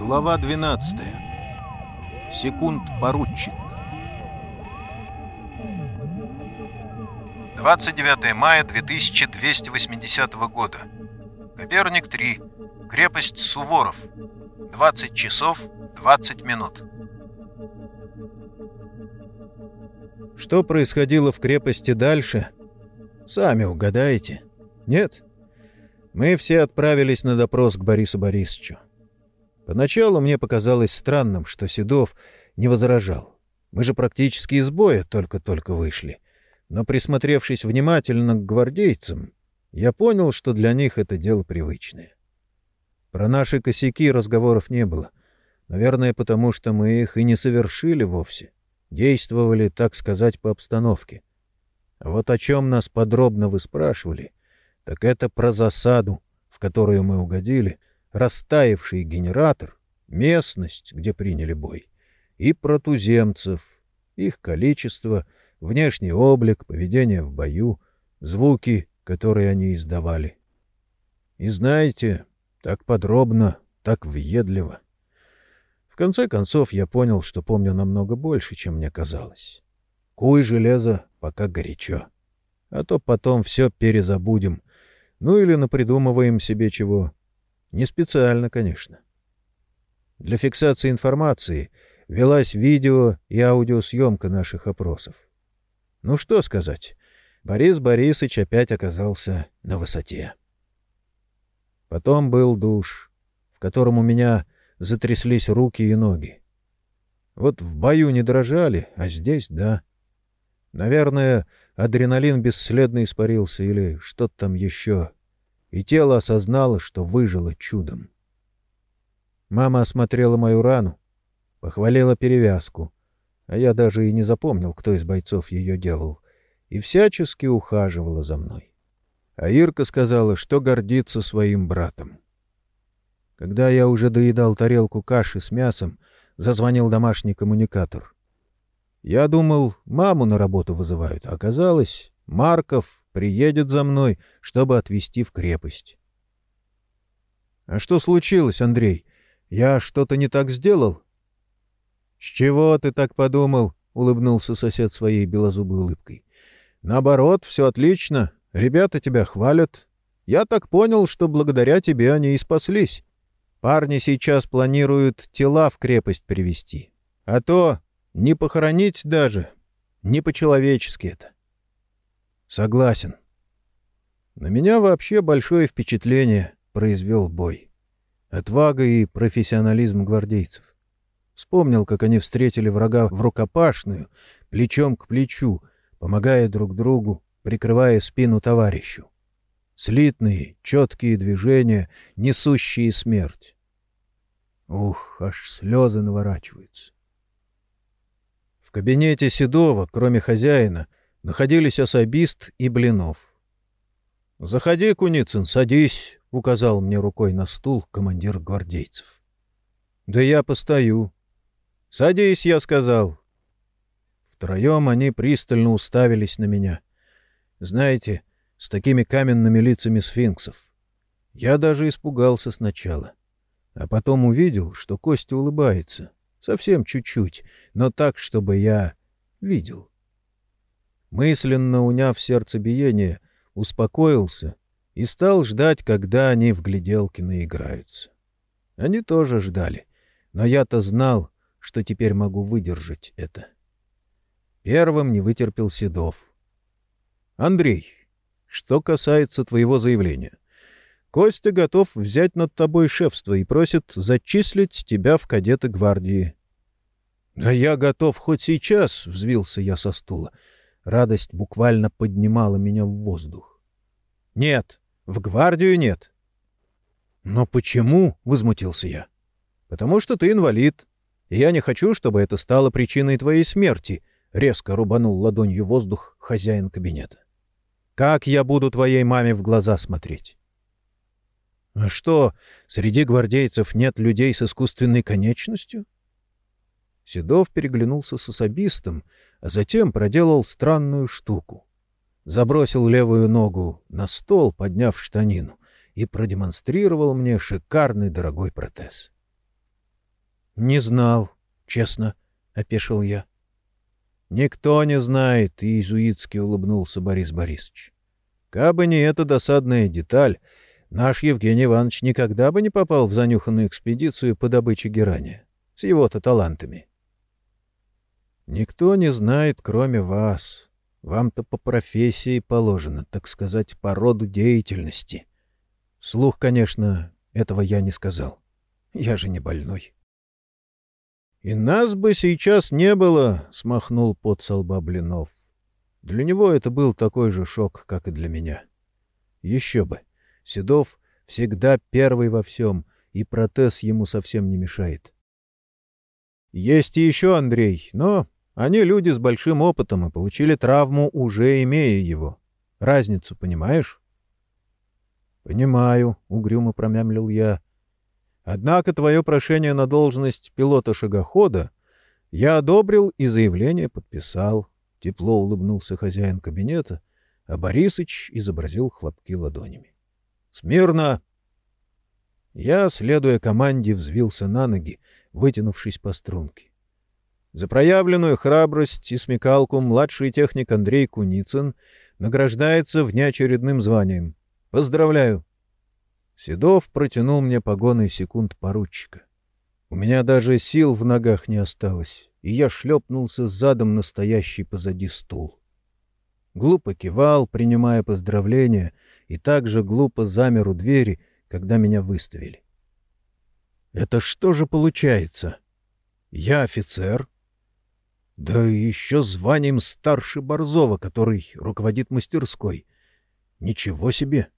Глава 12. Секунд поручик. 29 мая 2280 года. Коперник 3. Крепость Суворов. 20 часов 20 минут. Что происходило в крепости дальше? Сами угадаете? Нет? Мы все отправились на допрос к Борису Борисовичу. Поначалу мне показалось странным, что Седов не возражал. Мы же практически из боя только-только вышли. Но присмотревшись внимательно к гвардейцам, я понял, что для них это дело привычное. Про наши косяки разговоров не было. Наверное, потому что мы их и не совершили вовсе. Действовали, так сказать, по обстановке. А вот о чем нас подробно вы спрашивали, так это про засаду, в которую мы угодили — растаявший генератор, местность, где приняли бой, и про туземцев, их количество, внешний облик, поведение в бою, звуки, которые они издавали. И знаете, так подробно, так въедливо. В конце концов я понял, что помню намного больше, чем мне казалось. Куй железо, пока горячо. А то потом все перезабудем. Ну или напридумываем себе чего. Не специально, конечно. Для фиксации информации велась видео и аудиосъемка наших опросов. Ну что сказать, Борис Борисович опять оказался на высоте. Потом был душ, в котором у меня затряслись руки и ноги. Вот в бою не дрожали, а здесь — да. Наверное, адреналин бесследно испарился или что-то там еще и тело осознало, что выжило чудом. Мама осмотрела мою рану, похвалила перевязку, а я даже и не запомнил, кто из бойцов ее делал, и всячески ухаживала за мной. А Ирка сказала, что гордится своим братом. Когда я уже доедал тарелку каши с мясом, зазвонил домашний коммуникатор. Я думал, маму на работу вызывают, а оказалось, Марков приедет за мной, чтобы отвезти в крепость. — А что случилось, Андрей? Я что-то не так сделал? — С чего ты так подумал? — улыбнулся сосед своей белозубой улыбкой. — Наоборот, все отлично. Ребята тебя хвалят. Я так понял, что благодаря тебе они и спаслись. Парни сейчас планируют тела в крепость привести. А то не похоронить даже. Не по-человечески это. Согласен. На меня вообще большое впечатление произвел бой. Отвага и профессионализм гвардейцев. Вспомнил, как они встретили врага в рукопашную, плечом к плечу, помогая друг другу, прикрывая спину товарищу. Слитные, четкие движения, несущие смерть. Ух, аж слезы наворачиваются. В кабинете Седова, кроме хозяина, — находились особист и Блинов. — Заходи, Куницын, садись, — указал мне рукой на стул командир гвардейцев. — Да я постою. — Садись, — я сказал. Втроем они пристально уставились на меня. Знаете, с такими каменными лицами сфинксов. Я даже испугался сначала. А потом увидел, что Костя улыбается. Совсем чуть-чуть, но так, чтобы я видел мысленно уняв сердцебиение, успокоился и стал ждать, когда они в гляделки наиграются. Они тоже ждали, но я-то знал, что теперь могу выдержать это. Первым не вытерпел Седов. «Андрей, что касается твоего заявления, Костя готов взять над тобой шефство и просит зачислить тебя в кадеты гвардии». «Да я готов хоть сейчас», — взвился я со стула. Радость буквально поднимала меня в воздух. «Нет, в гвардию нет». «Но почему?» — возмутился я. «Потому что ты инвалид, и я не хочу, чтобы это стало причиной твоей смерти», — резко рубанул ладонью воздух хозяин кабинета. «Как я буду твоей маме в глаза смотреть?» «А что, среди гвардейцев нет людей с искусственной конечностью?» Седов переглянулся с особистом, а затем проделал странную штуку. Забросил левую ногу на стол, подняв штанину, и продемонстрировал мне шикарный дорогой протез. Не знал, честно, — опешил я. Никто не знает, — иезуитски улыбнулся Борис Борисович. Кабы не эта досадная деталь, наш Евгений Иванович никогда бы не попал в занюханную экспедицию по добыче герани с его-то талантами. Никто не знает, кроме вас. Вам-то по профессии положено, так сказать, по роду деятельности. Слух, конечно, этого я не сказал. Я же не больной. — И нас бы сейчас не было, — смахнул под солба Блинов. Для него это был такой же шок, как и для меня. Еще бы. Седов всегда первый во всем, и протез ему совсем не мешает. Есть и еще Андрей, но они люди с большим опытом и получили травму, уже имея его. Разницу понимаешь? — Понимаю, — угрюмо промямлил я. Однако твое прошение на должность пилота-шагохода я одобрил и заявление подписал. Тепло улыбнулся хозяин кабинета, а Борисыч изобразил хлопки ладонями. «Смирно!» Я, следуя команде, взвился на ноги, вытянувшись по струнке. За проявленную храбрость и смекалку младший техник Андрей Куницын награждается внеочередным званием. Поздравляю! Седов протянул мне погоны секунд поручика. У меня даже сил в ногах не осталось, и я шлепнулся задом настоящий позади стул. Глупо кивал, принимая поздравления, и также глупо замер у двери, когда меня выставили. Это что же получается? Я офицер, да еще званием старше Борзова, который руководит мастерской. Ничего себе!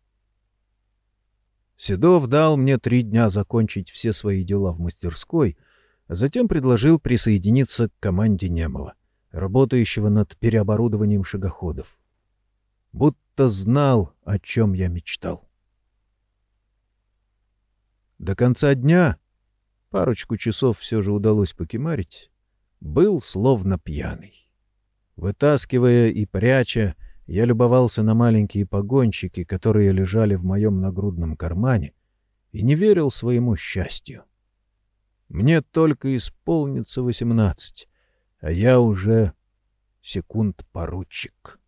Седов дал мне три дня закончить все свои дела в мастерской, а затем предложил присоединиться к команде Немова, работающего над переоборудованием шагоходов. Будто знал, о чем я мечтал. До конца дня парочку часов все же удалось покемарить, был словно пьяный. Вытаскивая и пряча, я любовался на маленькие погонщики, которые лежали в моем нагрудном кармане, и не верил своему счастью. Мне только исполнится восемнадцать, а я уже секунд-поручик.